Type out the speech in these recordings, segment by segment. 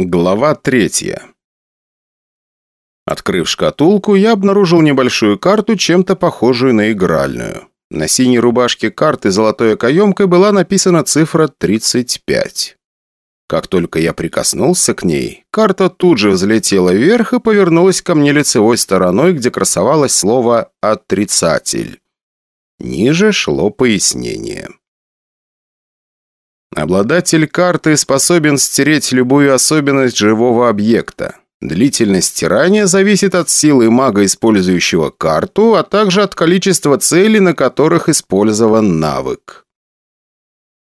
Глава третья. Открыв шкатулку, я обнаружил небольшую карту, чем-то похожую на игральную. На синей рубашке карты золотой окоемкой была написана цифра 35. Как только я прикоснулся к ней, карта тут же взлетела вверх и повернулась ко мне лицевой стороной, где красовалось слово «отрицатель». Ниже шло пояснение. Обладатель карты способен стереть любую особенность живого объекта. Длительность стирания зависит от силы мага, использующего карту, а также от количества целей, на которых использован навык.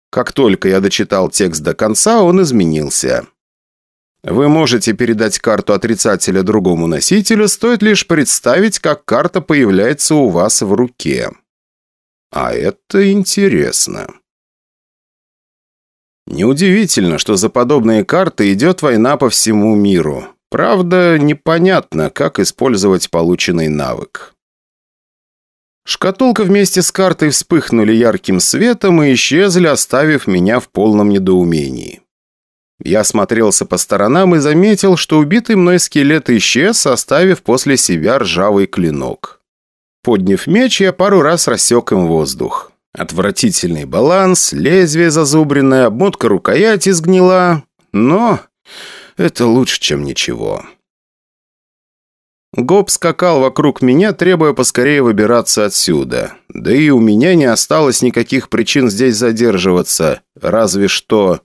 Как только я дочитал текст до конца, он изменился. Вы можете передать карту отрицателя другому носителю, стоит лишь представить, как карта появляется у вас в руке. А это интересно. Неудивительно, что за подобные карты идет война по всему миру. Правда, непонятно, как использовать полученный навык. Шкатулка вместе с картой вспыхнули ярким светом и исчезли, оставив меня в полном недоумении. Я смотрелся по сторонам и заметил, что убитый мной скелет исчез, оставив после себя ржавый клинок. Подняв меч, я пару раз рассек им воздух. Отвратительный баланс, лезвие зазубренное, обмотка рукояти сгнила. Но это лучше, чем ничего. Гоб скакал вокруг меня, требуя поскорее выбираться отсюда. Да и у меня не осталось никаких причин здесь задерживаться. Разве что...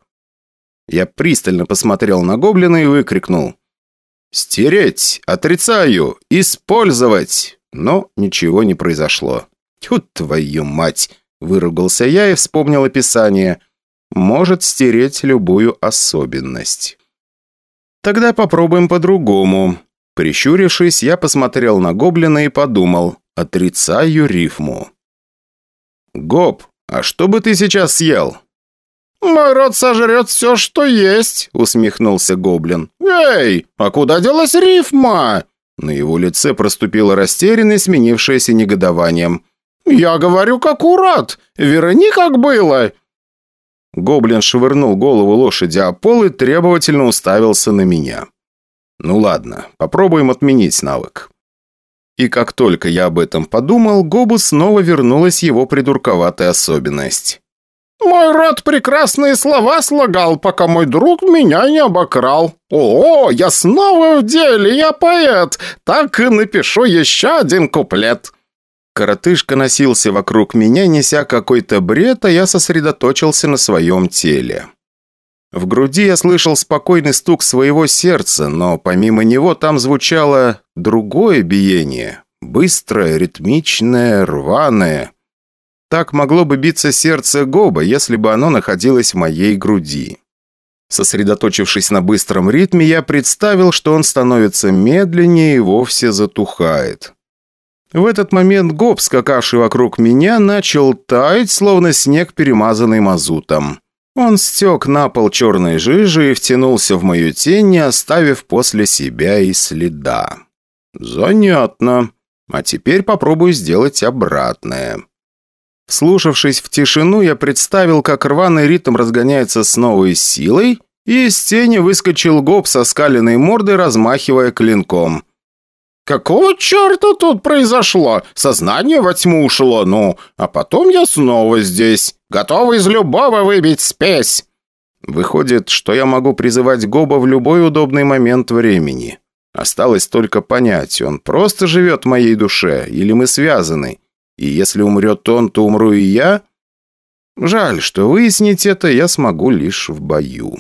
Я пристально посмотрел на гоблина и выкрикнул. «Стереть! Отрицаю! Использовать!» Но ничего не произошло. Тьфу, твою мать! Выругался я и вспомнил описание. Может стереть любую особенность. Тогда попробуем по-другому. Прищурившись, я посмотрел на гоблина и подумал. Отрицаю рифму. «Гоб, а что бы ты сейчас съел?» «Мой рот сожрет все, что есть», — усмехнулся гоблин. «Эй, а куда делась рифма?» На его лице проступила растерянность, сменившаяся негодованием. «Я говорю, как урод! Верни, как было!» Гоблин швырнул голову лошади о пол и требовательно уставился на меня. «Ну ладно, попробуем отменить навык». И как только я об этом подумал, Гобу снова вернулась его придурковатая особенность. «Мой род прекрасные слова слагал, пока мой друг меня не обокрал. О, я снова в деле, я поэт, так и напишу еще один куплет». Коротышка носился вокруг меня, неся какой-то бред, а я сосредоточился на своем теле. В груди я слышал спокойный стук своего сердца, но помимо него там звучало другое биение. Быстрое, ритмичное, рваное. Так могло бы биться сердце Гоба, если бы оно находилось в моей груди. Сосредоточившись на быстром ритме, я представил, что он становится медленнее и вовсе затухает. В этот момент Гоб, скакавший вокруг меня, начал таять, словно снег, перемазанный мазутом. Он стек на пол черной жижи и втянулся в мою тень, не оставив после себя и следа. «Занятно. А теперь попробую сделать обратное». Вслушавшись в тишину, я представил, как рваный ритм разгоняется с новой силой, и из тени выскочил Гоб со скаленной мордой, размахивая клинком – Какого черта тут произошло? Сознание во тьму ушло, ну, а потом я снова здесь, готовый из любого выбить спесь. Выходит, что я могу призывать Гоба в любой удобный момент времени. Осталось только понять, он просто живет в моей душе, или мы связаны. И если умрет он, то умру и я? Жаль, что выяснить это я смогу лишь в бою.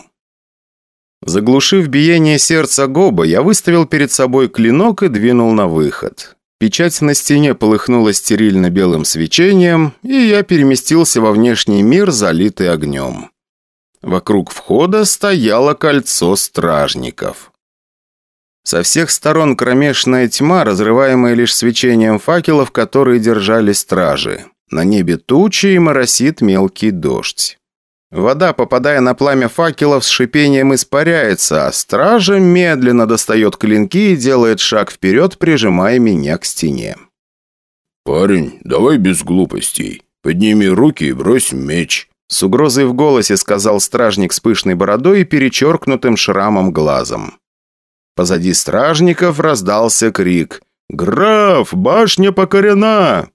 Заглушив биение сердца Гоба, я выставил перед собой клинок и двинул на выход. Печать на стене полыхнула стерильно-белым свечением, и я переместился во внешний мир, залитый огнем. Вокруг входа стояло кольцо стражников. Со всех сторон кромешная тьма, разрываемая лишь свечением факелов, которые держали стражи. На небе тучи и моросит мелкий дождь. Вода, попадая на пламя факелов, с шипением испаряется, а стража медленно достает клинки и делает шаг вперед, прижимая меня к стене. «Парень, давай без глупостей. Подними руки и брось меч», С угрозой в голосе сказал стражник с пышной бородой и перечеркнутым шрамом глазом. Позади стражников раздался крик «Граф, башня покорена!»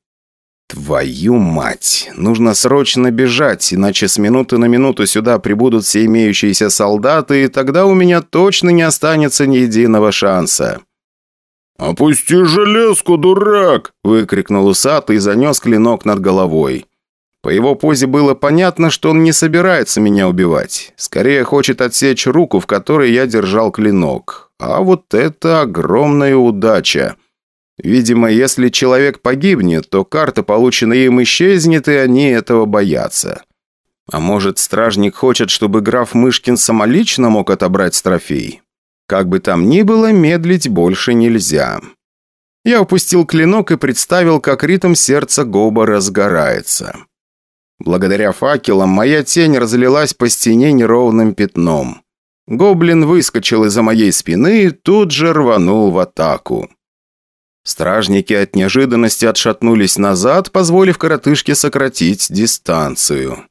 «Твою мать! Нужно срочно бежать, иначе с минуты на минуту сюда прибудут все имеющиеся солдаты, и тогда у меня точно не останется ни единого шанса». «Опусти железку, дурак!» – выкрикнул усатый и занес клинок над головой. По его позе было понятно, что он не собирается меня убивать. Скорее хочет отсечь руку, в которой я держал клинок. А вот это огромная удача. Видимо, если человек погибнет, то карта, полученная им, исчезнет, и они этого боятся. А может, стражник хочет, чтобы граф Мышкин самолично мог отобрать трофей? Как бы там ни было, медлить больше нельзя. Я упустил клинок и представил, как ритм сердца Гоба разгорается. Благодаря факелам моя тень разлилась по стене неровным пятном. Гоблин выскочил из-за моей спины и тут же рванул в атаку. Стражники от неожиданности отшатнулись назад, позволив коротышке сократить дистанцию.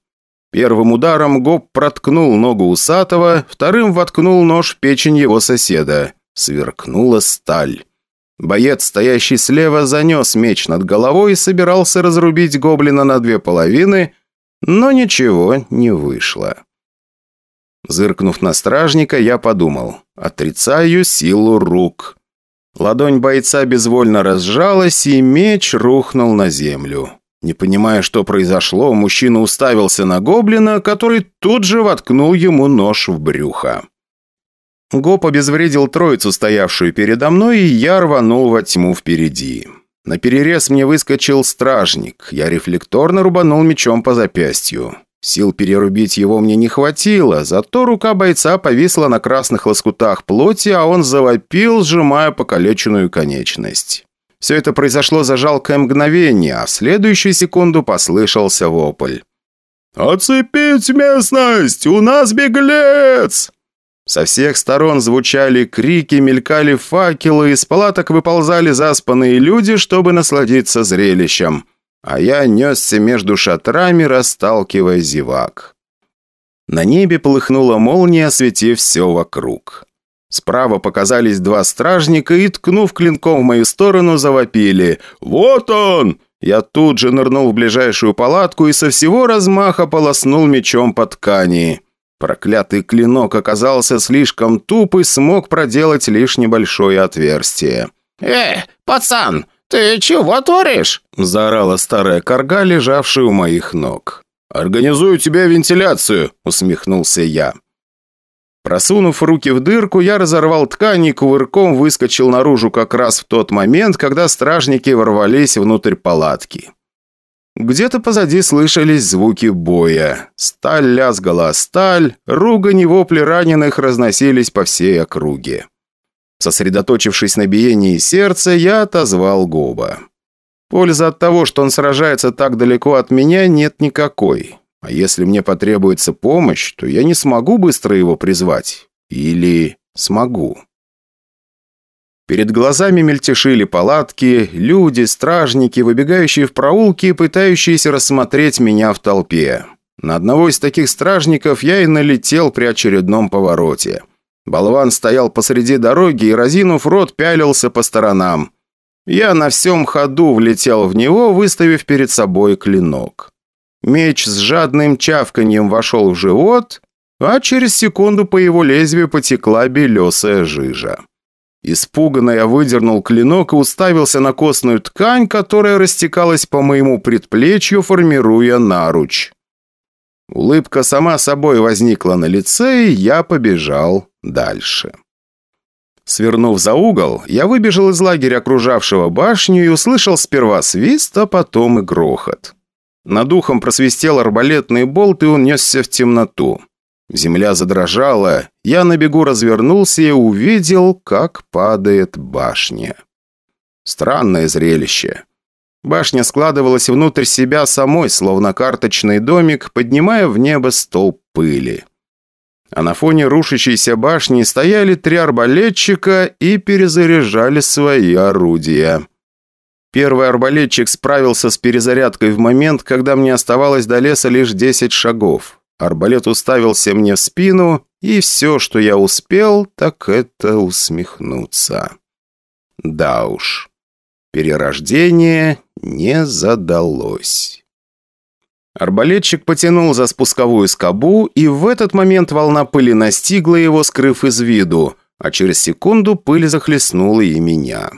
Первым ударом Гоб проткнул ногу усатого, вторым воткнул нож в печень его соседа. Сверкнула сталь. Боец, стоящий слева, занес меч над головой и собирался разрубить гоблина на две половины, но ничего не вышло. Зыркнув на стражника, я подумал. Отрицаю силу рук. Ладонь бойца безвольно разжалась, и меч рухнул на землю. Не понимая, что произошло, мужчина уставился на гоблина, который тут же воткнул ему нож в брюхо. Гоп обезвредил троицу, стоявшую передо мной, и я рванул во тьму впереди. На перерез мне выскочил стражник. Я рефлекторно рубанул мечом по запястью. Сил перерубить его мне не хватило, зато рука бойца повисла на красных лоскутах плоти, а он завопил, сжимая покалеченную конечность. Все это произошло за жалкое мгновение, а в следующую секунду послышался вопль. «Оцепить местность! У нас беглец!» Со всех сторон звучали крики, мелькали факелы, из палаток выползали заспанные люди, чтобы насладиться зрелищем. А я несся между шатрами, расталкивая зевак. На небе полыхнула молния, осветив все вокруг. Справа показались два стражника и, ткнув клинком в мою сторону, завопили. «Вот он!» Я тут же нырнул в ближайшую палатку и со всего размаха полоснул мечом по ткани. Проклятый клинок оказался слишком туп и смог проделать лишь небольшое отверстие. «Э, пацан, ты чего творишь?» – заорала старая корга, лежавшая у моих ног. «Организую тебе вентиляцию», – усмехнулся я. Просунув руки в дырку, я разорвал ткань и кувырком выскочил наружу как раз в тот момент, когда стражники ворвались внутрь палатки. Где-то позади слышались звуки боя. Сталь лязгала сталь, ругань и вопли раненых разносились по всей округе. Сосредоточившись на биении сердца, я отозвал Гоба. Польза от того, что он сражается так далеко от меня, нет никакой. А если мне потребуется помощь, то я не смогу быстро его призвать. Или смогу. Перед глазами мельтешили палатки, люди, стражники, выбегающие в проулки и пытающиеся рассмотреть меня в толпе. На одного из таких стражников я и налетел при очередном повороте. Болван стоял посреди дороги и, разинув рот, пялился по сторонам. Я на всем ходу влетел в него, выставив перед собой клинок. Меч с жадным чавканьем вошел в живот, а через секунду по его лезвию потекла белесая жижа. Испуганно я выдернул клинок и уставился на костную ткань, которая растекалась по моему предплечью, формируя наруч. Улыбка сама собой возникла на лице, и я побежал дальше. Свернув за угол, я выбежал из лагеря, окружавшего башню, и услышал сперва свист, а потом и грохот. Над ухом просвистел арбалетный болт, и он несся в темноту. Земля задрожала, я на бегу развернулся и увидел, как падает башня. Странное зрелище. Башня складывалась внутрь себя самой, словно карточный домик, поднимая в небо столб пыли. А на фоне рушащейся башни стояли три арбалетчика и перезаряжали свои орудия. Первый арбалетчик справился с перезарядкой в момент, когда мне оставалось до леса лишь 10 шагов. Арбалет уставился мне в спину, и все, что я успел, так это усмехнуться. Да уж, перерождение не задалось. Арбалетчик потянул за спусковую скобу, и в этот момент волна пыли настигла его, скрыв из виду, а через секунду пыль захлестнула и меня.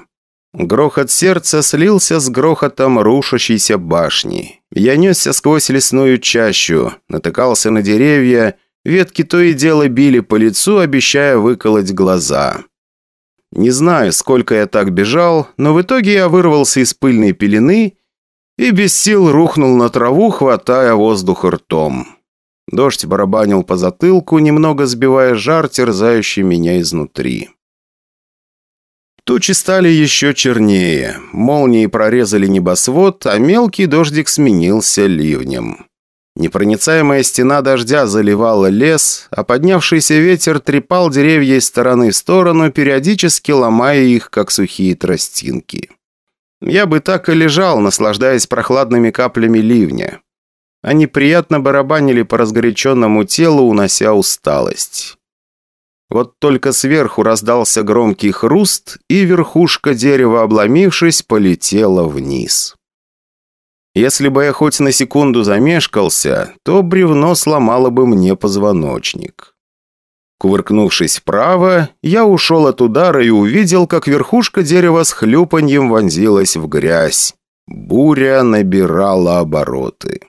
Грохот сердца слился с грохотом рушащейся башни. Я несся сквозь лесную чащу, натыкался на деревья, ветки то и дело били по лицу, обещая выколоть глаза. Не знаю, сколько я так бежал, но в итоге я вырвался из пыльной пелены и без сил рухнул на траву, хватая воздух ртом. Дождь барабанил по затылку, немного сбивая жар, терзающий меня изнутри. Тучи стали еще чернее, молнии прорезали небосвод, а мелкий дождик сменился ливнем. Непроницаемая стена дождя заливала лес, а поднявшийся ветер трепал деревья из стороны в сторону, периодически ломая их, как сухие тростинки. Я бы так и лежал, наслаждаясь прохладными каплями ливня. Они приятно барабанили по разгоряченному телу, унося усталость. Вот только сверху раздался громкий хруст, и верхушка дерева, обломившись, полетела вниз. Если бы я хоть на секунду замешкался, то бревно сломало бы мне позвоночник. Кувыркнувшись вправо, я ушел от удара и увидел, как верхушка дерева с хлюпаньем вонзилась в грязь. Буря набирала обороты.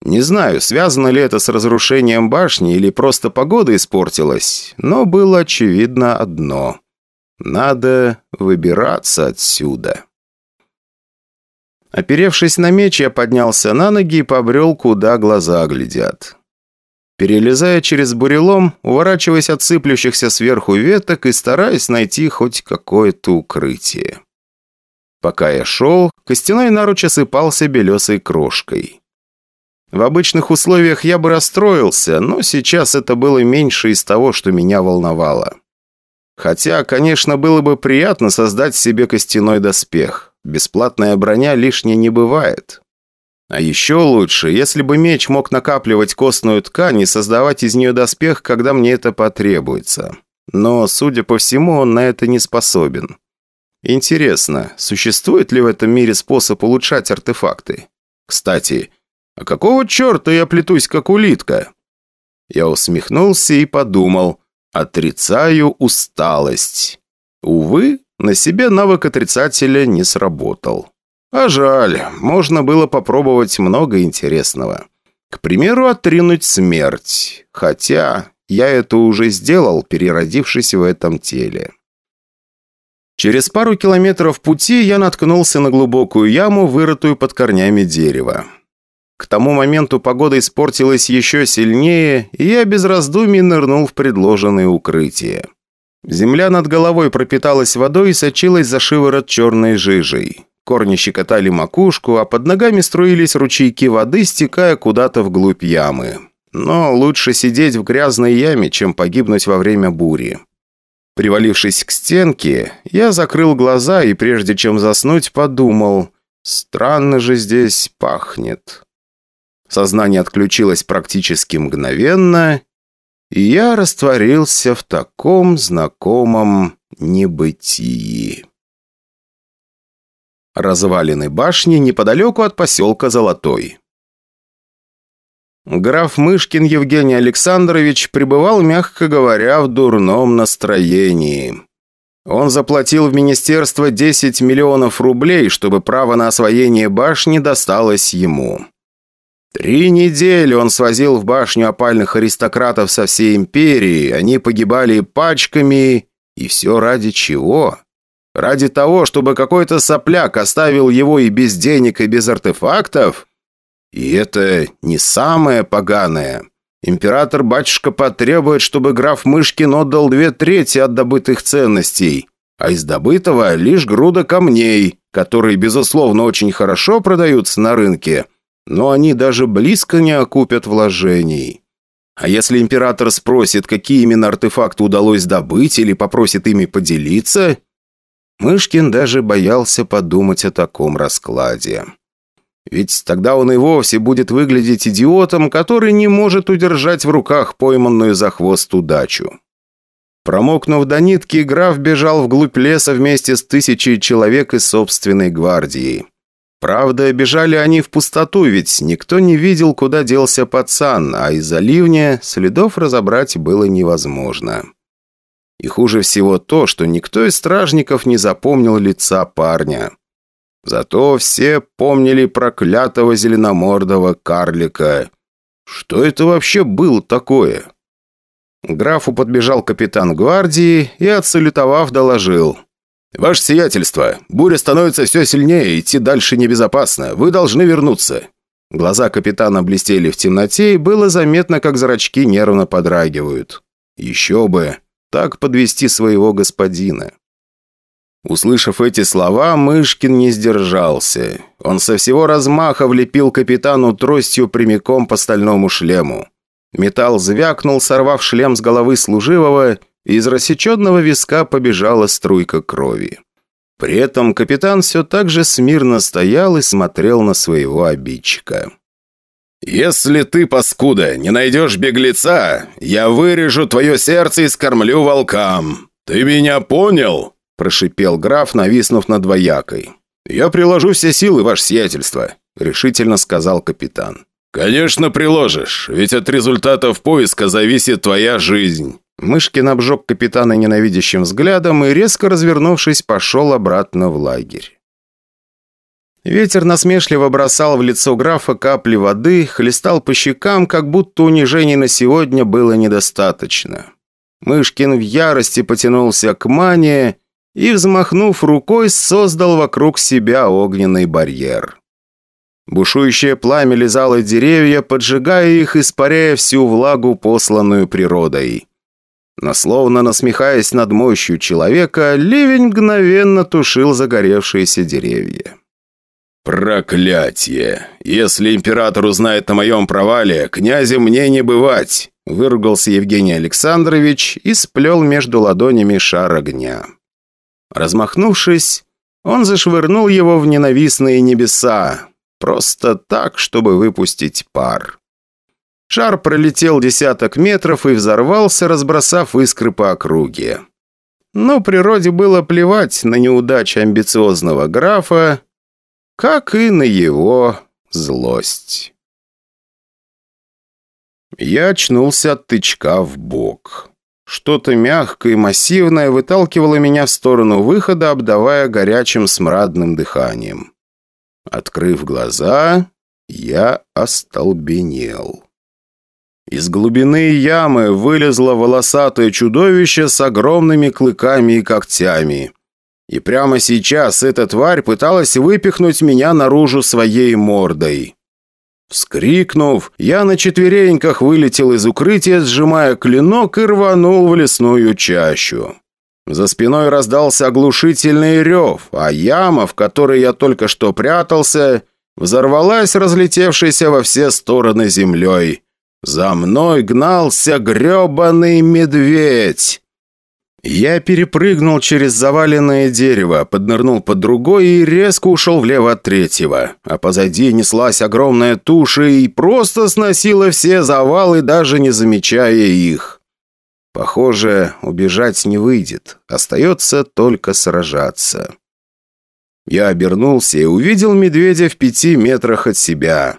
Не знаю, связано ли это с разрушением башни или просто погода испортилась, но было очевидно одно. Надо выбираться отсюда. Оперевшись на меч, я поднялся на ноги и побрел, куда глаза глядят. Перелезая через бурелом, уворачиваясь от сыплющихся сверху веток и стараясь найти хоть какое-то укрытие. Пока я шел, костяной наруч осыпался белесой крошкой. В обычных условиях я бы расстроился, но сейчас это было меньше из того, что меня волновало. Хотя, конечно, было бы приятно создать себе костяной доспех. Бесплатная броня лишней не бывает. А еще лучше, если бы меч мог накапливать костную ткань и создавать из нее доспех, когда мне это потребуется. Но, судя по всему, он на это не способен. Интересно, существует ли в этом мире способ улучшать артефакты? Кстати, а какого черта я плетусь, как улитка? Я усмехнулся и подумал, отрицаю усталость. Увы, на себе навык отрицателя не сработал. А жаль, можно было попробовать много интересного. К примеру, отринуть смерть. Хотя я это уже сделал, переродившись в этом теле. Через пару километров пути я наткнулся на глубокую яму, вырытую под корнями дерева. К тому моменту погода испортилась еще сильнее, и я без раздумий нырнул в предложенное укрытие. Земля над головой пропиталась водой и сочилась за шиворот черной жижей. Корни щекотали макушку, а под ногами струились ручейки воды, стекая куда-то вглубь ямы. Но лучше сидеть в грязной яме, чем погибнуть во время бури. Привалившись к стенке, я закрыл глаза и прежде чем заснуть, подумал, странно же здесь пахнет. Сознание отключилось практически мгновенно, и я растворился в таком знакомом небытии. Развалины башни неподалеку от поселка Золотой. Граф Мышкин Евгений Александрович пребывал, мягко говоря, в дурном настроении. Он заплатил в министерство 10 миллионов рублей, чтобы право на освоение башни досталось ему. Три недели он свозил в башню опальных аристократов со всей империи, они погибали пачками, и все ради чего? Ради того, чтобы какой-то сопляк оставил его и без денег, и без артефактов? И это не самое поганое. Император-батюшка потребует, чтобы граф Мышкин отдал две трети от добытых ценностей, а из добытого лишь груда камней, которые, безусловно, очень хорошо продаются на рынке, но они даже близко не окупят вложений. А если император спросит, какие именно артефакты удалось добыть или попросит ими поделиться, Мышкин даже боялся подумать о таком раскладе. Ведь тогда он и вовсе будет выглядеть идиотом, который не может удержать в руках пойманную за хвост удачу. Промокнув до нитки, граф бежал вглубь леса вместе с тысячей человек из собственной гвардии. Правда, бежали они в пустоту, ведь никто не видел, куда делся пацан, а из-за ливня следов разобрать было невозможно. И хуже всего то, что никто из стражников не запомнил лица парня. Зато все помнили проклятого зеленомордого карлика. Что это вообще было такое? графу подбежал капитан гвардии и, отсалютовав, доложил. «Ваше сиятельство, буря становится все сильнее, идти дальше небезопасно. Вы должны вернуться». Глаза капитана блестели в темноте, и было заметно, как зрачки нервно подрагивают. «Еще бы! Так подвести своего господина!» Услышав эти слова, Мышкин не сдержался. Он со всего размаха влепил капитану тростью прямиком по стальному шлему. Металл звякнул, сорвав шлем с головы служивого, из рассеченного виска побежала струйка крови. При этом капитан все так же смирно стоял и смотрел на своего обидчика. «Если ты, паскуда, не найдешь беглеца, я вырежу твое сердце и скормлю волкам. Ты меня понял?» – прошипел граф, нависнув над воякой. «Я приложу все силы, ваше сиятельство», – решительно сказал капитан. «Конечно приложишь, ведь от результатов поиска зависит твоя жизнь». Мышкин обжег капитана ненавидящим взглядом и, резко развернувшись, пошел обратно в лагерь. Ветер насмешливо бросал в лицо графа капли воды, хлестал по щекам, как будто унижений на сегодня было недостаточно. Мышкин в ярости потянулся к мане и, взмахнув рукой, создал вокруг себя огненный барьер. Бушующее пламя лизало деревья, поджигая их, испаряя всю влагу, посланную природой. Но словно насмехаясь над мощью человека, ливень мгновенно тушил загоревшиеся деревья. «Проклятие! Если император узнает о моем провале, князя мне не бывать!» Выругался Евгений Александрович и сплел между ладонями шар огня. Размахнувшись, он зашвырнул его в ненавистные небеса, просто так, чтобы выпустить пар. Шар пролетел десяток метров и взорвался, разбросав искры по округе. Но природе было плевать на неудачи амбициозного графа, как и на его злость. Я очнулся от тычка в бок. Что-то мягкое и массивное выталкивало меня в сторону выхода, обдавая горячим смрадным дыханием. Открыв глаза, я остолбенел. Из глубины ямы вылезло волосатое чудовище с огромными клыками и когтями. И прямо сейчас эта тварь пыталась выпихнуть меня наружу своей мордой. Вскрикнув, я на четвереньках вылетел из укрытия, сжимая клинок и рванул в лесную чащу. За спиной раздался оглушительный рев, а яма, в которой я только что прятался, взорвалась разлетевшейся во все стороны землей. За мной гнался гребаный медведь. Я перепрыгнул через заваленное дерево, поднырнул под другой и резко ушел влево от третьего. А позади неслась огромная туша и просто сносила все завалы, даже не замечая их. Похоже, убежать не выйдет. Остается только сражаться. Я обернулся и увидел медведя в пяти метрах от себя.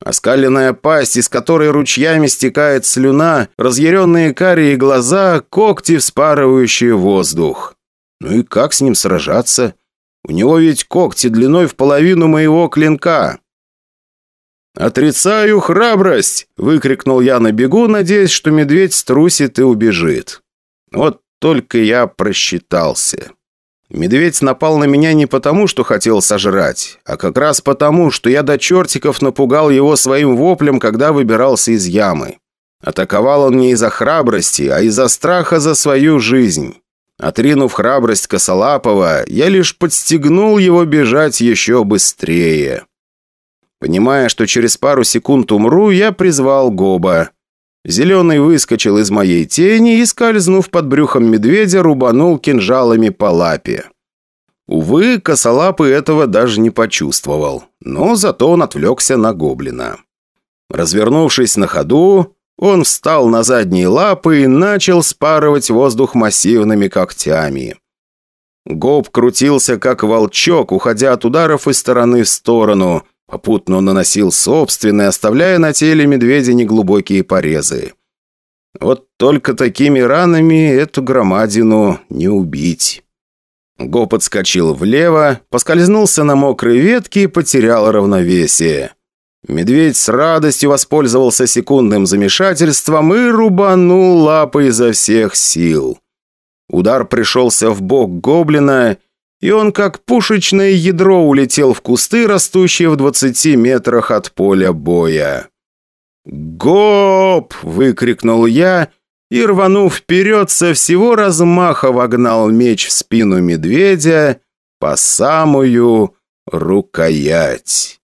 Оскаленная пасть, из которой ручьями стекает слюна, разъяренные карие глаза, когти, вспарывающие воздух. Ну и как с ним сражаться? У него ведь когти длиной в половину моего клинка. «Отрицаю храбрость!» – выкрикнул я на бегу, надеясь, что медведь струсит и убежит. Вот только я просчитался. Медведь напал на меня не потому, что хотел сожрать, а как раз потому, что я до чертиков напугал его своим воплем, когда выбирался из ямы. Атаковал он не из-за храбрости, а из-за страха за свою жизнь. Отринув храбрость Косолапова, я лишь подстегнул его бежать еще быстрее. Понимая, что через пару секунд умру, я призвал Гоба. Зеленый выскочил из моей тени и, скользнув под брюхом медведя, рубанул кинжалами по лапе. Увы, косолапый этого даже не почувствовал, но зато он отвлекся на гоблина. Развернувшись на ходу, он встал на задние лапы и начал спарывать воздух массивными когтями. Гоб крутился, как волчок, уходя от ударов из стороны в сторону. Попутно он наносил собственные, оставляя на теле медведя неглубокие порезы. Вот только такими ранами эту громадину не убить. Го подскочил влево, поскользнулся на мокрой ветке и потерял равновесие. Медведь с радостью воспользовался секундным замешательством и рубанул лапой изо всех сил. Удар пришелся в бок гоблина, и он как пушечное ядро улетел в кусты, растущие в 20 метрах от поля боя. «Гоп!» – выкрикнул я и, рванув вперед, со всего размаха вогнал меч в спину медведя по самую рукоять.